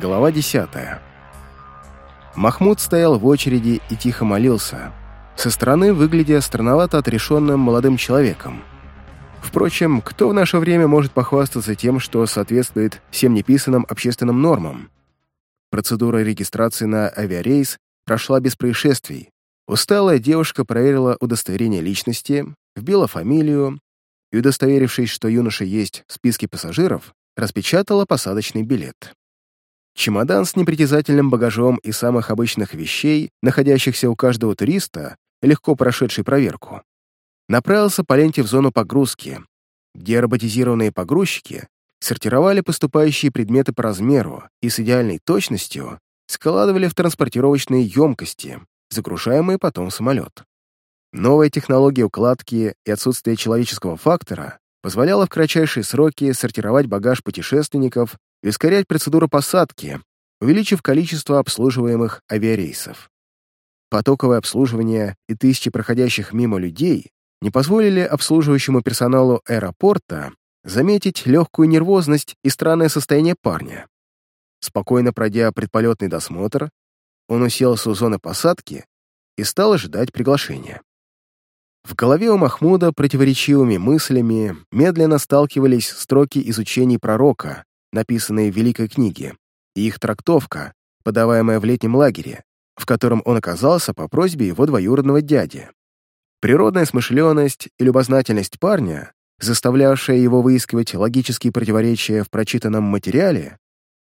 Глава 10. Махмуд стоял в очереди и тихо молился, со стороны выглядя странновато отрешенным молодым человеком. Впрочем, кто в наше время может похвастаться тем, что соответствует всем неписанным общественным нормам? Процедура регистрации на авиарейс прошла без происшествий. Усталая девушка проверила удостоверение личности, вбила фамилию и, удостоверившись, что юноша есть в списке пассажиров, распечатала посадочный билет. Чемодан с непритязательным багажом и самых обычных вещей, находящихся у каждого туриста, легко прошедший проверку, направился по ленте в зону погрузки, где роботизированные погрузчики сортировали поступающие предметы по размеру и с идеальной точностью складывали в транспортировочные емкости, загружаемые потом в самолет. Новая технология укладки и отсутствие человеческого фактора позволяла в кратчайшие сроки сортировать багаж путешественников ускорять процедуру посадки, увеличив количество обслуживаемых авиарейсов. Потоковое обслуживание и тысячи проходящих мимо людей не позволили обслуживающему персоналу аэропорта заметить легкую нервозность и странное состояние парня. Спокойно пройдя предполетный досмотр, он уселся у зоны посадки и стал ожидать приглашения. В голове у Махмуда противоречивыми мыслями медленно сталкивались строки изучений пророка, написанные в Великой книге, и их трактовка, подаваемая в летнем лагере, в котором он оказался по просьбе его двоюродного дяди. Природная смышленность и любознательность парня, заставлявшая его выискивать логические противоречия в прочитанном материале,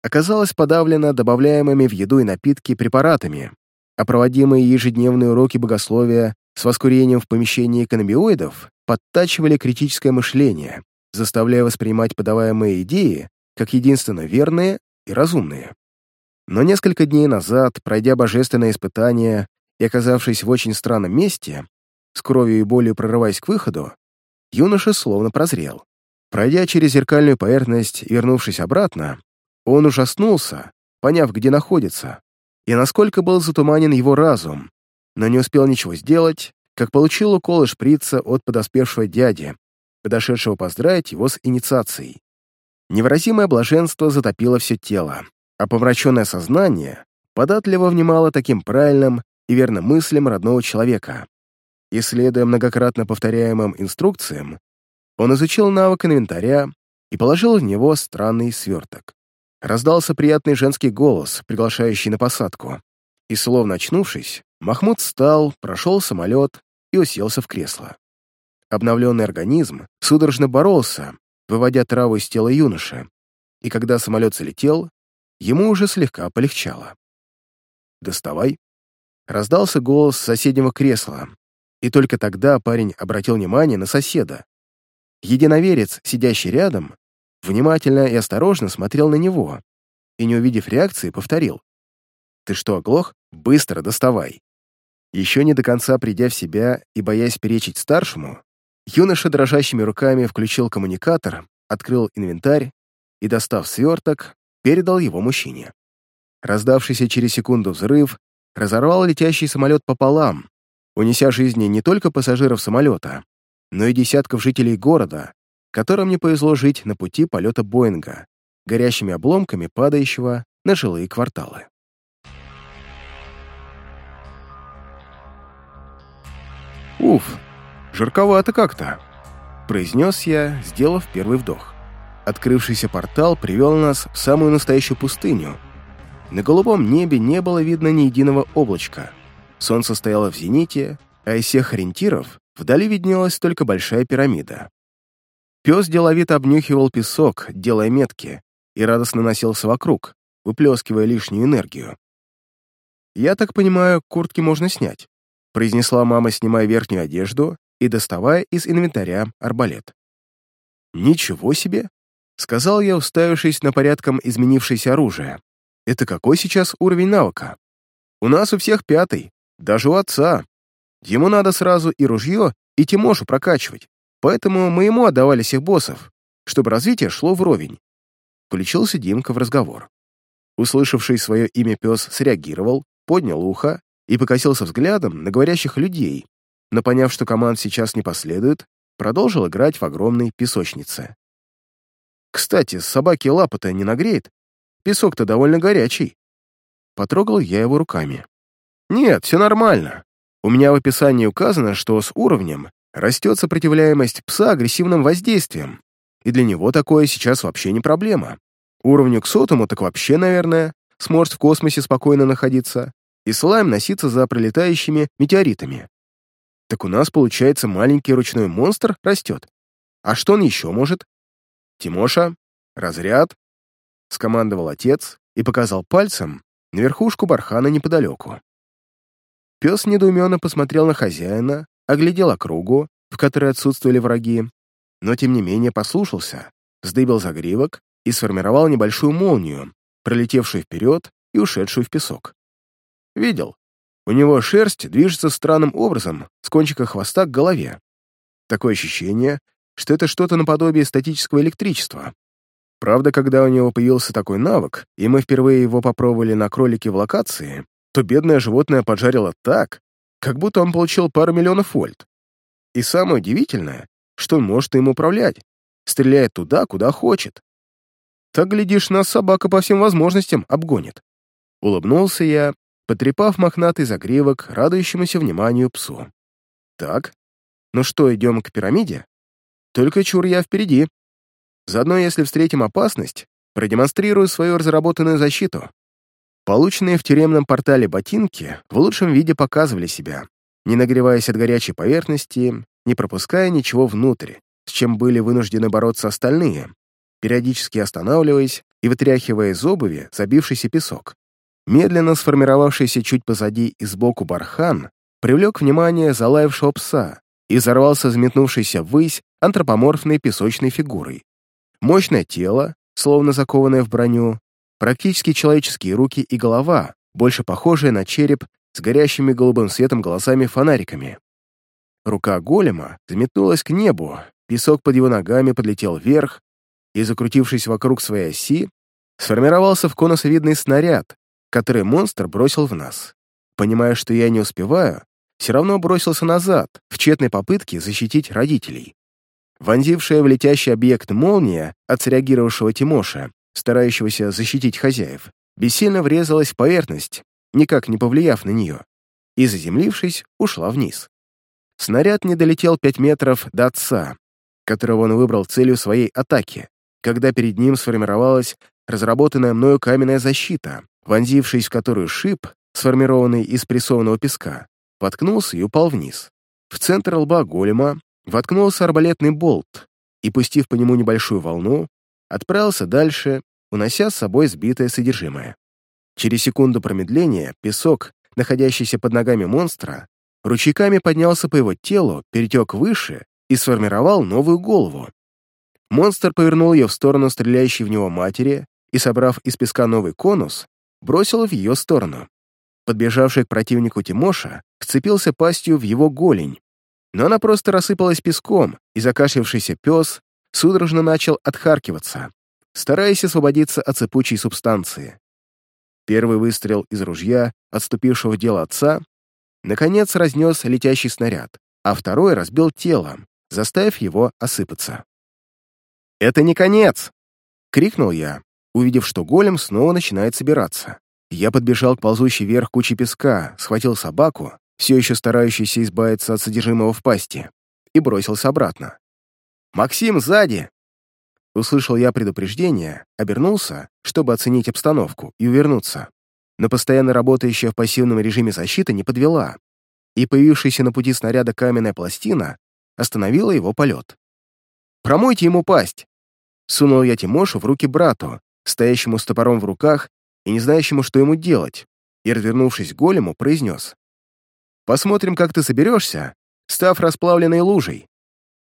оказалась подавлена добавляемыми в еду и напитки препаратами, а проводимые ежедневные уроки богословия с воскурением в помещении каннабиоидов подтачивали критическое мышление, заставляя воспринимать подаваемые идеи как единственно верные и разумные. Но несколько дней назад, пройдя божественное испытание и оказавшись в очень странном месте, с кровью и болью прорываясь к выходу, юноша словно прозрел. Пройдя через зеркальную поверхность и вернувшись обратно, он ужаснулся, поняв, где находится, и насколько был затуманен его разум, но не успел ничего сделать, как получил укол шприца от подоспевшего дяди, подошедшего поздравить его с инициацией. Невыразимое блаженство затопило все тело, а помраченное сознание податливо внимало таким правильным и верным мыслям родного человека. Исследуя многократно повторяемым инструкциям, он изучил навык инвентаря и положил в него странный сверток. Раздался приятный женский голос, приглашающий на посадку, и, словно очнувшись, Махмуд встал, прошел самолет и уселся в кресло. Обновленный организм судорожно боролся, выводя траву из тела юноши, и когда самолет залетел, ему уже слегка полегчало. «Доставай!» Раздался голос соседнего кресла, и только тогда парень обратил внимание на соседа. Единоверец, сидящий рядом, внимательно и осторожно смотрел на него и, не увидев реакции, повторил. «Ты что, оглох? Быстро доставай!» Еще не до конца придя в себя и боясь перечить старшему, Юноша дрожащими руками включил коммуникатор, открыл инвентарь и, достав сверток, передал его мужчине. Раздавшийся через секунду взрыв разорвал летящий самолет пополам, унеся жизни не только пассажиров самолета, но и десятков жителей города, которым не повезло жить на пути полета Боинга, горящими обломками падающего на жилые кварталы. Уф, «Жарковато как-то», — произнес я, сделав первый вдох. Открывшийся портал привел нас в самую настоящую пустыню. На голубом небе не было видно ни единого облачка. Солнце стояло в зените, а из всех ориентиров вдали виднелась только большая пирамида. Пес деловито обнюхивал песок, делая метки, и радостно носился вокруг, выплескивая лишнюю энергию. «Я так понимаю, куртки можно снять», произнесла мама, снимая верхнюю одежду и доставая из инвентаря арбалет. «Ничего себе!» — сказал я, уставившись на порядком изменившееся оружие. «Это какой сейчас уровень навыка? У нас у всех пятый, даже у отца. Ему надо сразу и ружье, и Тимошу прокачивать, поэтому мы ему отдавали всех боссов, чтобы развитие шло вровень». Включился Димка в разговор. Услышавший свое имя пес среагировал, поднял ухо и покосился взглядом на говорящих людей, но поняв, что команд сейчас не последует, продолжил играть в огромной песочнице. «Кстати, собаки лапы-то не нагреет?» Песок-то довольно горячий». Потрогал я его руками. «Нет, все нормально. У меня в описании указано, что с уровнем растет сопротивляемость пса агрессивным воздействием, и для него такое сейчас вообще не проблема. Уровню к сотому так вообще, наверное, сможет в космосе спокойно находиться и слайм носиться за пролетающими метеоритами. Так у нас, получается, маленький ручной монстр растет. А что он еще может? Тимоша, разряд, скомандовал отец и показал пальцем на верхушку бархана неподалеку. Пес недоуменно посмотрел на хозяина, оглядел округу, в которой отсутствовали враги, но тем не менее послушался, вздыбил загривок и сформировал небольшую молнию, пролетевшую вперед и ушедшую в песок. Видел. У него шерсть движется странным образом с кончика хвоста к голове. Такое ощущение, что это что-то наподобие статического электричества. Правда, когда у него появился такой навык, и мы впервые его попробовали на кролике в локации, то бедное животное поджарило так, как будто он получил пару миллионов вольт. И самое удивительное, что он может им управлять, стреляя туда, куда хочет. Так, глядишь, нас собака по всем возможностям обгонит. Улыбнулся я, потрепав мохнатый загривок радующемуся вниманию псу. Так, ну что, идем к пирамиде? Только чур я впереди. Заодно, если встретим опасность, продемонстрирую свою разработанную защиту. Полученные в тюремном портале ботинки в лучшем виде показывали себя, не нагреваясь от горячей поверхности, не пропуская ничего внутрь, с чем были вынуждены бороться остальные, периодически останавливаясь и вытряхивая из обуви забившийся песок. Медленно сформировавшийся чуть позади и сбоку бархан привлек внимание залаявшего пса и взорвался взметнувшейся ввысь антропоморфной песочной фигурой. Мощное тело, словно закованное в броню, Практически человеческие руки и голова, больше похожие на череп с горящими голубым светом глазами-фонариками. Рука голема взметнулась к небу, песок под его ногами подлетел вверх и, закрутившись вокруг своей оси, сформировался в конусовидный снаряд, который монстр бросил в нас. Понимая, что я не успеваю, все равно бросился назад, в тщетной попытке защитить родителей. Вонзившая в летящий объект молния от среагировавшего Тимоша старающегося защитить хозяев, бессильно врезалась в поверхность, никак не повлияв на нее, и, заземлившись, ушла вниз. Снаряд не долетел пять метров до отца, которого он выбрал целью своей атаки, когда перед ним сформировалась разработанная мною каменная защита, вонзившись в которую шип, сформированный из прессованного песка, воткнулся и упал вниз. В центр лба голема воткнулся арбалетный болт, и, пустив по нему небольшую волну, отправился дальше, унося с собой сбитое содержимое. Через секунду промедления песок, находящийся под ногами монстра, ручейками поднялся по его телу, перетек выше и сформировал новую голову. Монстр повернул ее в сторону стреляющей в него матери и, собрав из песка новый конус, бросил в ее сторону. Подбежавший к противнику Тимоша вцепился пастью в его голень, но она просто рассыпалась песком, и закашлявшийся пес судорожно начал отхаркиваться, стараясь освободиться от цепучей субстанции. Первый выстрел из ружья, отступившего в дело отца, наконец разнес летящий снаряд, а второй разбил тело, заставив его осыпаться. «Это не конец!» — крикнул я, увидев, что голем снова начинает собираться. Я подбежал к ползущей вверх куче песка, схватил собаку, все еще старающуюся избавиться от содержимого в пасти, и бросился обратно. «Максим, сзади!» Услышал я предупреждение, обернулся, чтобы оценить обстановку и увернуться. Но постоянно работающая в пассивном режиме защита не подвела, и появившаяся на пути снаряда каменная пластина остановила его полет. «Промойте ему пасть!» Сунул я Тимошу в руки брату, стоящему с топором в руках и не знающему, что ему делать, и, развернувшись к голему, произнес. «Посмотрим, как ты соберешься, став расплавленной лужей.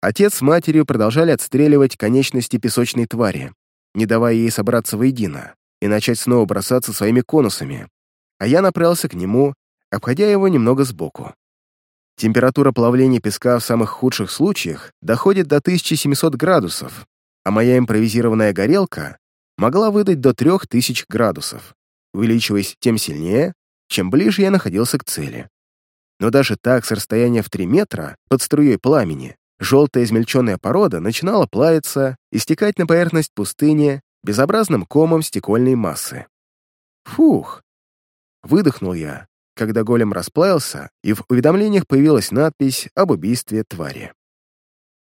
Отец с матерью продолжали отстреливать конечности песочной твари, не давая ей собраться воедино и начать снова бросаться своими конусами, а я направился к нему, обходя его немного сбоку. Температура плавления песка в самых худших случаях доходит до 1700 градусов, а моя импровизированная горелка могла выдать до 3000 градусов, увеличиваясь тем сильнее, чем ближе я находился к цели. Но даже так, с расстояния в 3 метра, под струей пламени, Желтая измельченная порода начинала плавиться и стекать на поверхность пустыни безобразным комом стекольной массы. Фух! Выдохнул я, когда голем расплавился, и в уведомлениях появилась надпись об убийстве твари.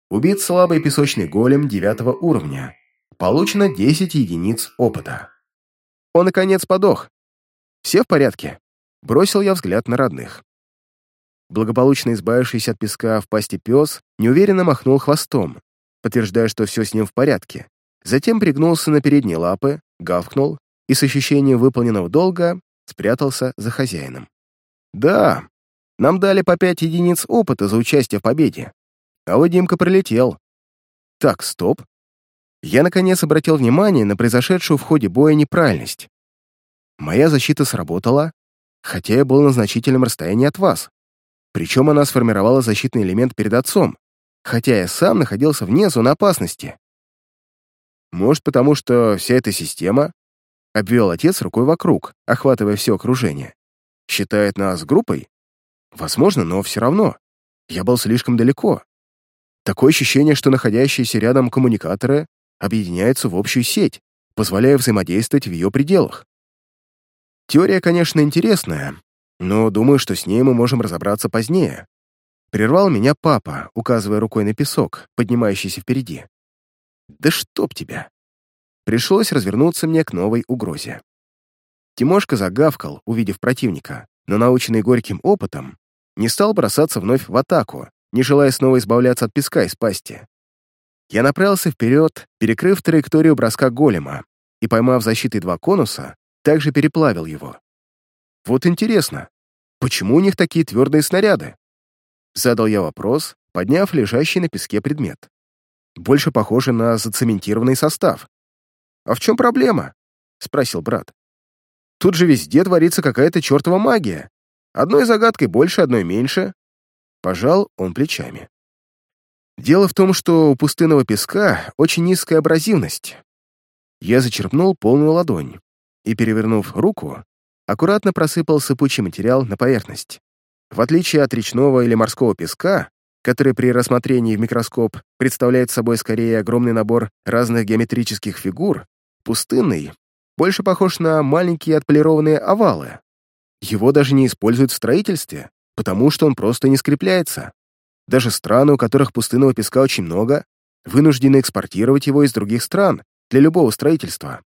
Убит слабый песочный голем девятого уровня. Получено 10 единиц опыта. Он, наконец, подох. Все в порядке? Бросил я взгляд на родных. Благополучно избавившийся от песка в пасти пес неуверенно махнул хвостом, подтверждая, что все с ним в порядке. Затем пригнулся на передние лапы, гавкнул и с ощущением выполненного долга спрятался за хозяином. «Да, нам дали по пять единиц опыта за участие в победе, а вот Димка прилетел. Так, стоп. Я, наконец, обратил внимание на произошедшую в ходе боя неправильность. Моя защита сработала, хотя я был на значительном расстоянии от вас. Причем она сформировала защитный элемент перед отцом, хотя я сам находился вне зоны опасности. Может, потому что вся эта система, обвел отец рукой вокруг, охватывая все окружение, считает нас группой? Возможно, но все равно. Я был слишком далеко. Такое ощущение, что находящиеся рядом коммуникаторы объединяются в общую сеть, позволяя взаимодействовать в ее пределах. Теория, конечно, интересная, но думаю, что с ней мы можем разобраться позднее. Прервал меня папа, указывая рукой на песок, поднимающийся впереди. «Да чтоб тебя!» Пришлось развернуться мне к новой угрозе. Тимошка загавкал, увидев противника, но, наученный горьким опытом, не стал бросаться вновь в атаку, не желая снова избавляться от песка из пасти. Я направился вперед, перекрыв траекторию броска голема, и, поймав защитой два конуса, также переплавил его. Вот интересно, почему у них такие твердые снаряды? Задал я вопрос, подняв лежащий на песке предмет. Больше похоже на зацементированный состав. «А в чем проблема?» — спросил брат. «Тут же везде творится какая-то чертова магия. Одной загадкой больше, одной меньше». Пожал он плечами. Дело в том, что у пустынного песка очень низкая абразивность. Я зачерпнул полную ладонь и, перевернув руку, аккуратно просыпал сыпучий материал на поверхность. В отличие от речного или морского песка, который при рассмотрении в микроскоп представляет собой скорее огромный набор разных геометрических фигур, пустынный больше похож на маленькие отполированные овалы. Его даже не используют в строительстве, потому что он просто не скрепляется. Даже страны, у которых пустынного песка очень много, вынуждены экспортировать его из других стран для любого строительства.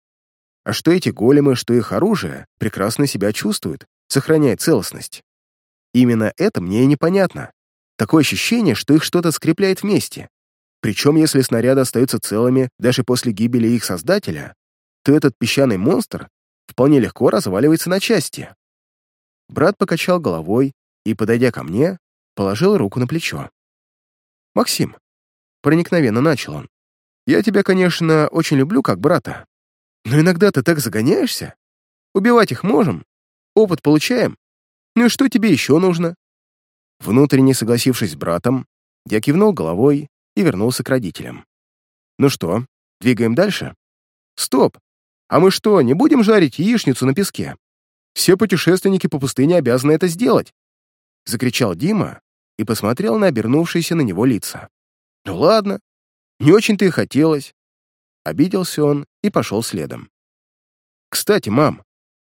А что эти големы, что их оружие, прекрасно себя чувствуют, сохраняя целостность. Именно это мне и непонятно. Такое ощущение, что их что-то скрепляет вместе. Причем, если снаряды остаются целыми даже после гибели их создателя, то этот песчаный монстр вполне легко разваливается на части. Брат покачал головой и, подойдя ко мне, положил руку на плечо. «Максим», — проникновенно начал он, «я тебя, конечно, очень люблю как брата, но иногда ты так загоняешься. Убивать их можем, опыт получаем. Ну и что тебе еще нужно?» Внутренне согласившись с братом, я кивнул головой и вернулся к родителям. «Ну что, двигаем дальше?» «Стоп! А мы что, не будем жарить яичницу на песке? Все путешественники по пустыне обязаны это сделать!» Закричал Дима и посмотрел на обернувшиеся на него лица. «Ну ладно, не очень-то и хотелось». Обиделся он и пошел следом. «Кстати, мам,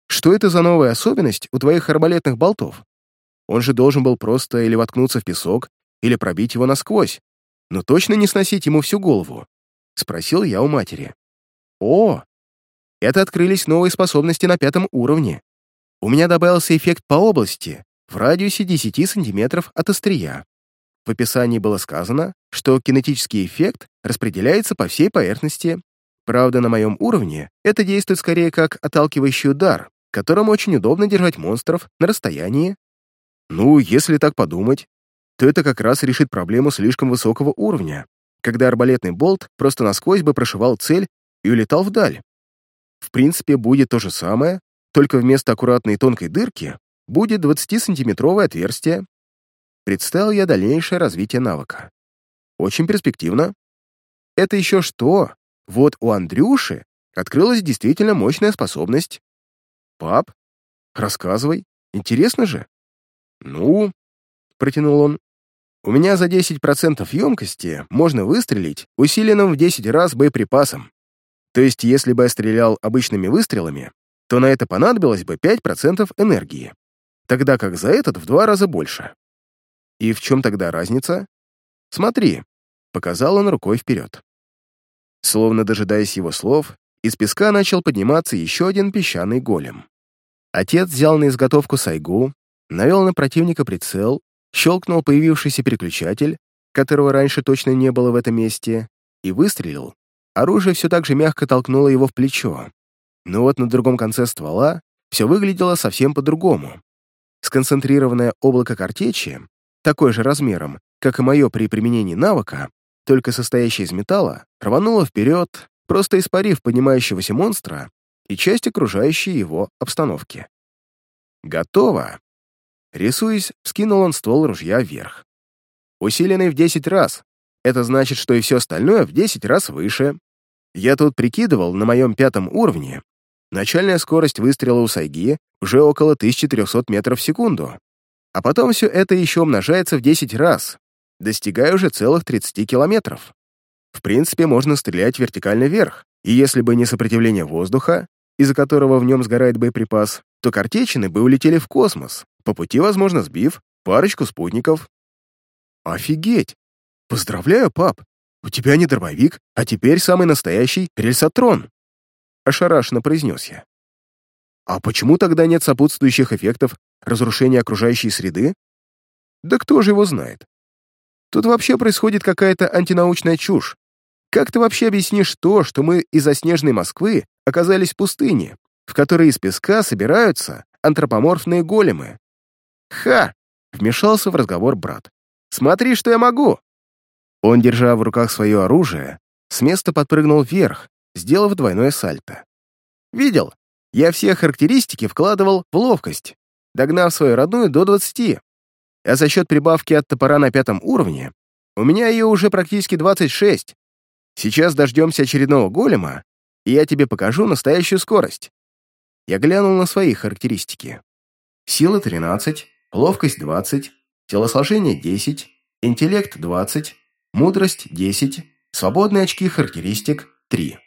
что это за новая особенность у твоих арбалетных болтов? Он же должен был просто или воткнуться в песок, или пробить его насквозь, но точно не сносить ему всю голову?» Спросил я у матери. «О, это открылись новые способности на пятом уровне. У меня добавился эффект по области, в радиусе 10 сантиметров от острия. В описании было сказано, что кинетический эффект распределяется по всей поверхности. Правда, на моем уровне это действует скорее как отталкивающий удар, которым очень удобно держать монстров на расстоянии. Ну, если так подумать, то это как раз решит проблему слишком высокого уровня, когда арбалетный болт просто насквозь бы прошивал цель и улетал вдаль. В принципе, будет то же самое, только вместо аккуратной тонкой дырки будет 20-сантиметровое отверстие. Представил я дальнейшее развитие навыка. Очень перспективно. Это еще что? Вот у Андрюши открылась действительно мощная способность. Пап, рассказывай, интересно же. Ну, протянул он, у меня за 10% емкости можно выстрелить усиленным в 10 раз боеприпасом. То есть, если бы я стрелял обычными выстрелами, то на это понадобилось бы 5% энергии, тогда как за этот в два раза больше. И в чем тогда разница? Смотри, показал он рукой вперед. Словно дожидаясь его слов, из песка начал подниматься еще один песчаный голем. Отец взял на изготовку сайгу, навел на противника прицел, щелкнул появившийся переключатель, которого раньше точно не было в этом месте, и выстрелил. Оружие все так же мягко толкнуло его в плечо. Но вот на другом конце ствола все выглядело совсем по-другому. Сконцентрированное облако картечи, такое же размером, как и мое при применении навыка, только состоящее из металла, рвануло вперед, просто испарив поднимающегося монстра и часть окружающей его обстановки. «Готово!» Рисуясь, вскинул он ствол ружья вверх. «Усиленный в 10 раз. Это значит, что и все остальное в 10 раз выше. Я тут прикидывал на моем пятом уровне. Начальная скорость выстрела у Сайги уже около 1300 метров в секунду. А потом все это еще умножается в 10 раз, достигая уже целых 30 километров. В принципе, можно стрелять вертикально вверх, и если бы не сопротивление воздуха, из-за которого в нем сгорает боеприпас, то картечины бы улетели в космос, по пути, возможно, сбив парочку спутников. Офигеть! Поздравляю, пап! У тебя не дробовик, а теперь самый настоящий рельсотрон. Ошарашенно произнес я. А почему тогда нет сопутствующих эффектов разрушения окружающей среды? Да кто же его знает? Тут вообще происходит какая-то антинаучная чушь. Как ты вообще объяснишь то, что мы из-за снежной Москвы оказались в пустыне, в которой из песка собираются антропоморфные големы? Ха! Вмешался в разговор брат. Смотри, что я могу! Он, держа в руках свое оружие, с места подпрыгнул вверх, сделав двойное сальто. Видел? Я все характеристики вкладывал в ловкость, догнав свою родную до 20 а за счет прибавки от топора на пятом уровне у меня ее уже практически 26. Сейчас дождемся очередного голема, и я тебе покажу настоящую скорость. Я глянул на свои характеристики. Сила 13, ловкость 20, телосложение 10, интеллект 20, мудрость 10, свободные очки характеристик 3.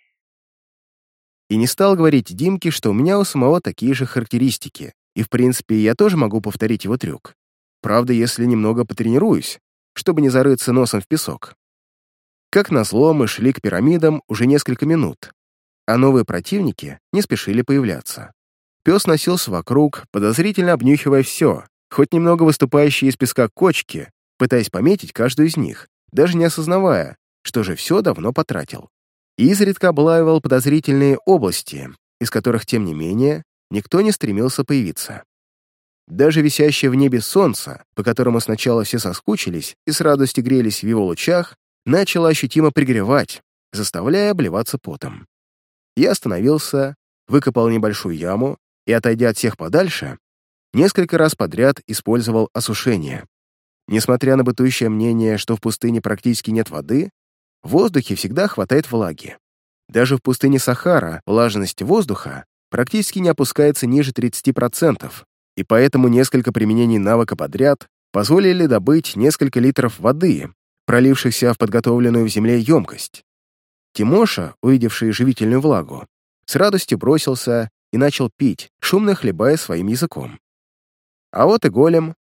И не стал говорить Димке, что у меня у самого такие же характеристики, и в принципе я тоже могу повторить его трюк. Правда, если немного потренируюсь, чтобы не зарыться носом в песок. Как назло, мы шли к пирамидам уже несколько минут, а новые противники не спешили появляться. Пес носился вокруг, подозрительно обнюхивая все, хоть немного выступающие из песка кочки, пытаясь пометить каждую из них, даже не осознавая, что же все давно потратил. И изредка облаивал подозрительные области, из которых, тем не менее, никто не стремился появиться. Даже висящее в небе солнце, по которому сначала все соскучились и с радостью грелись в его лучах, начало ощутимо пригревать, заставляя обливаться потом. Я остановился, выкопал небольшую яму и, отойдя от всех подальше, несколько раз подряд использовал осушение. Несмотря на бытующее мнение, что в пустыне практически нет воды, в воздухе всегда хватает влаги. Даже в пустыне Сахара влажность воздуха практически не опускается ниже 30%, и поэтому несколько применений навыка подряд позволили добыть несколько литров воды, пролившихся в подготовленную в земле емкость. Тимоша, увидевший живительную влагу, с радостью бросился и начал пить, шумно хлебая своим языком. А вот и голем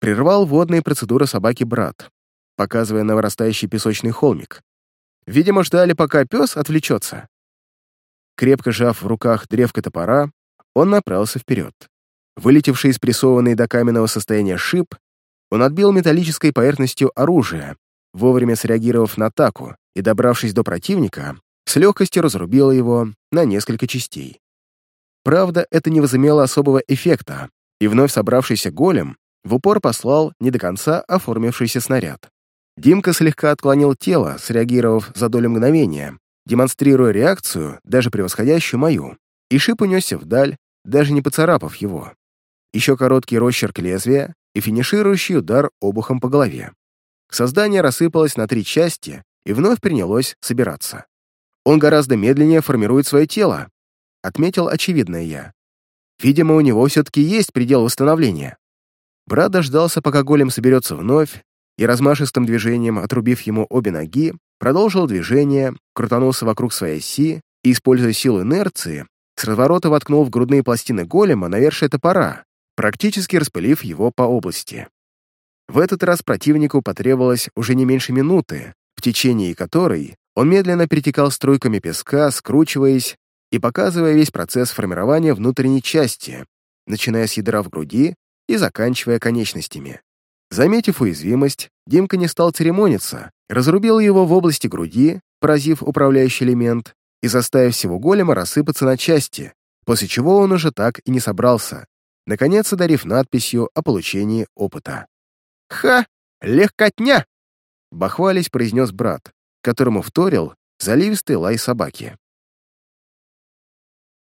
прервал водные процедуры собаки брат, показывая на вырастающий песочный холмик. Видимо, ждали, пока пес отвлечется. Крепко сжав в руках древко топора, он направился вперед. Вылетевший из прессованной до каменного состояния шип, он отбил металлической поверхностью оружие, вовремя среагировав на атаку и, добравшись до противника, с легкостью разрубил его на несколько частей. Правда, это не возымело особого эффекта, и вновь собравшийся голем в упор послал не до конца оформившийся снаряд. Димка слегка отклонил тело, среагировав за долю мгновения, демонстрируя реакцию, даже превосходящую мою, и шип унесся вдаль, даже не поцарапав его еще короткий росчерк лезвия и финиширующий удар обухом по голове. Создание рассыпалось на три части и вновь принялось собираться. Он гораздо медленнее формирует свое тело, отметил очевидное я. Видимо, у него все-таки есть предел восстановления. Брат дождался, пока голем соберется вновь, и размашистым движением, отрубив ему обе ноги, продолжил движение, крутанулся вокруг своей оси и, используя силу инерции, с разворота воткнул в грудные пластины голема навершие топора, практически распылив его по области. В этот раз противнику потребовалось уже не меньше минуты, в течение которой он медленно перетекал струйками песка, скручиваясь и показывая весь процесс формирования внутренней части, начиная с ядра в груди и заканчивая конечностями. Заметив уязвимость, Димка не стал церемониться, разрубил его в области груди, поразив управляющий элемент и заставив всего голема рассыпаться на части, после чего он уже так и не собрался, наконец одарив надписью о получении опыта. «Ха! Легкотня!» — бахвались произнес брат, которому вторил заливистый лай собаки.